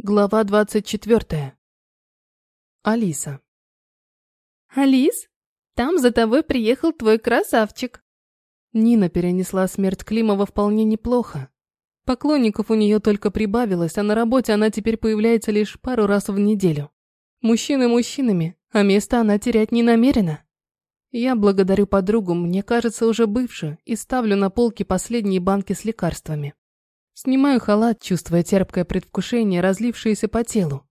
Глава двадцать четвертая. Алиса. «Алис, там за тобой приехал твой красавчик». Нина перенесла смерть Климова вполне неплохо. Поклонников у нее только прибавилось, а на работе она теперь появляется лишь пару раз в неделю. Мужчины мужчинами, а место она терять не намерена. Я благодарю подругу, мне кажется, уже бывшую, и ставлю на полке последние банки с лекарствами. Снимаю халат, чувствуя терпкое предвкушение, разлившееся по телу.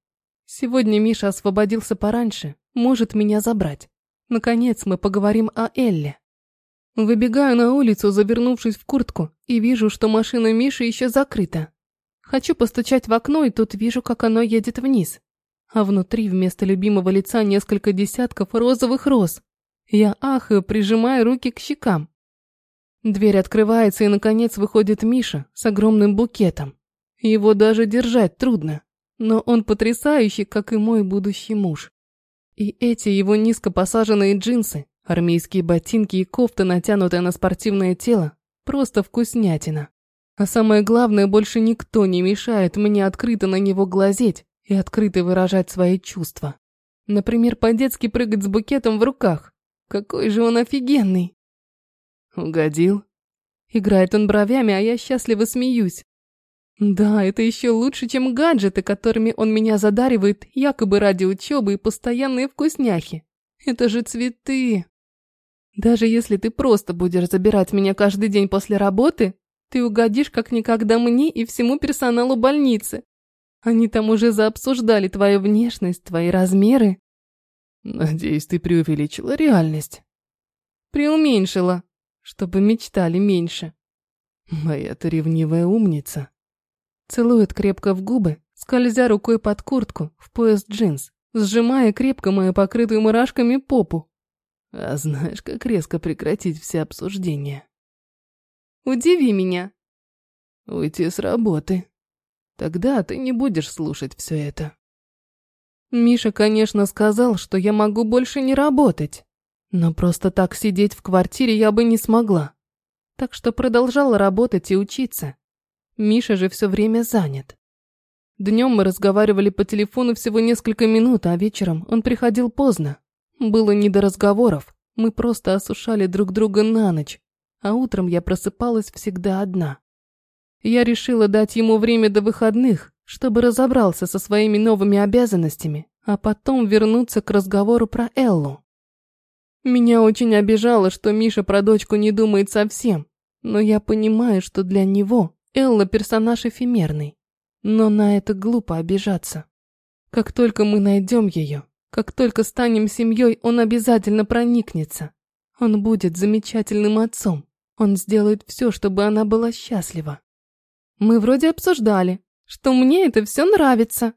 Сегодня Миша освободился пораньше, может меня забрать. Наконец мы поговорим о Элле. Выбегаю на улицу, завернувшись в куртку, и вижу, что машина Миши еще закрыта. Хочу постучать в окно, и тут вижу, как оно едет вниз. А внутри вместо любимого лица несколько десятков розовых роз. Я ахаю, прижимая руки к щекам. Дверь открывается, и, наконец, выходит Миша с огромным букетом. Его даже держать трудно, но он потрясающий, как и мой будущий муж. И эти его низко посаженные джинсы, армейские ботинки и кофта, натянутые на спортивное тело, просто вкуснятина. А самое главное, больше никто не мешает мне открыто на него глазеть и открыто выражать свои чувства. Например, по-детски прыгать с букетом в руках. Какой же он офигенный! Угодил? Играет он бровями, а я счастливо смеюсь. Да, это еще лучше, чем гаджеты, которыми он меня задаривает, якобы ради учебы и постоянные вкусняхи. Это же цветы. Даже если ты просто будешь забирать меня каждый день после работы, ты угодишь как никогда мне и всему персоналу больницы. Они там уже заобсуждали твою внешность, твои размеры. Надеюсь, ты преувеличила реальность. Преуменьшила чтобы мечтали меньше. Моя-то ревнивая умница. Целует крепко в губы, скользя рукой под куртку, в пояс джинс, сжимая крепко мою покрытую мурашками попу. А знаешь, как резко прекратить все обсуждения? Удиви меня. Уйти с работы. Тогда ты не будешь слушать все это. Миша, конечно, сказал, что я могу больше не работать. Но просто так сидеть в квартире я бы не смогла. Так что продолжала работать и учиться. Миша же все время занят. Днем мы разговаривали по телефону всего несколько минут, а вечером он приходил поздно. Было не до разговоров, мы просто осушали друг друга на ночь, а утром я просыпалась всегда одна. Я решила дать ему время до выходных, чтобы разобрался со своими новыми обязанностями, а потом вернуться к разговору про Эллу. Меня очень обижало, что Миша про дочку не думает совсем, но я понимаю, что для него Элла персонаж эфемерный. Но на это глупо обижаться. Как только мы найдем ее, как только станем семьей, он обязательно проникнется. Он будет замечательным отцом. Он сделает все, чтобы она была счастлива. Мы вроде обсуждали, что мне это все нравится.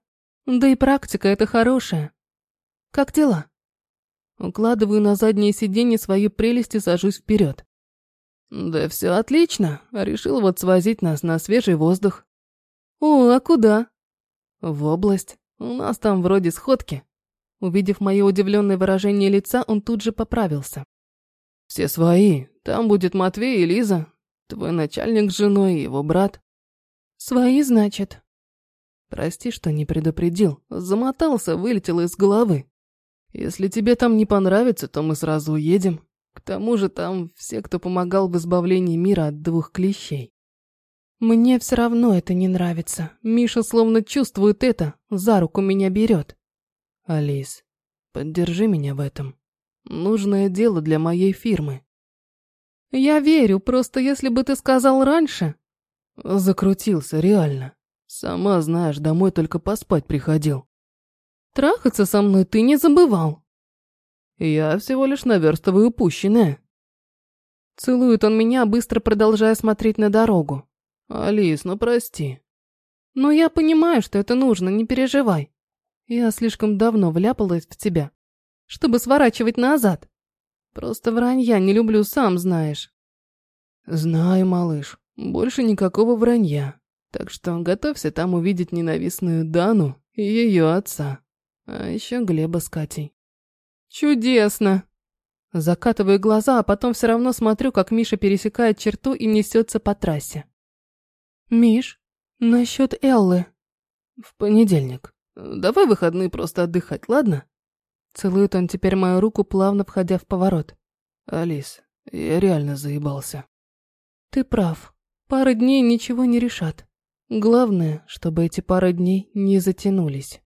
Да и практика это хорошая. Как дела? Укладываю на заднее сиденье свою прелесть и сажусь вперед. Да все отлично. Решил вот свозить нас на свежий воздух. О, а куда? В область. У нас там вроде сходки. Увидев мое удивленное выражение лица, он тут же поправился. Все свои. Там будет Матвей и Лиза. Твой начальник с женой и его брат. Свои, значит. Прости, что не предупредил. Замотался, вылетел из головы. Если тебе там не понравится, то мы сразу уедем. К тому же там все, кто помогал в избавлении мира от двух клещей. Мне все равно это не нравится. Миша словно чувствует это, за руку меня берет. Алис, поддержи меня в этом. Нужное дело для моей фирмы. Я верю, просто если бы ты сказал раньше. Закрутился, реально. Сама знаешь, домой только поспать приходил. Трахаться со мной ты не забывал. Я всего лишь наверстываю упущенное. Целует он меня, быстро продолжая смотреть на дорогу. Алис, ну прости. Но я понимаю, что это нужно, не переживай. Я слишком давно вляпалась в тебя, чтобы сворачивать назад. Просто вранья не люблю, сам знаешь. Знаю, малыш, больше никакого вранья. Так что готовься там увидеть ненавистную Дану и ее отца. А еще Глеба с Катей. Чудесно! Закатываю глаза, а потом все равно смотрю, как Миша пересекает черту и несется по трассе. Миш, насчет Эллы. В понедельник. Давай выходные просто отдыхать, ладно? Целует он теперь мою руку, плавно входя в поворот. Алис, я реально заебался. Ты прав. Пара дней ничего не решат. Главное, чтобы эти пары дней не затянулись.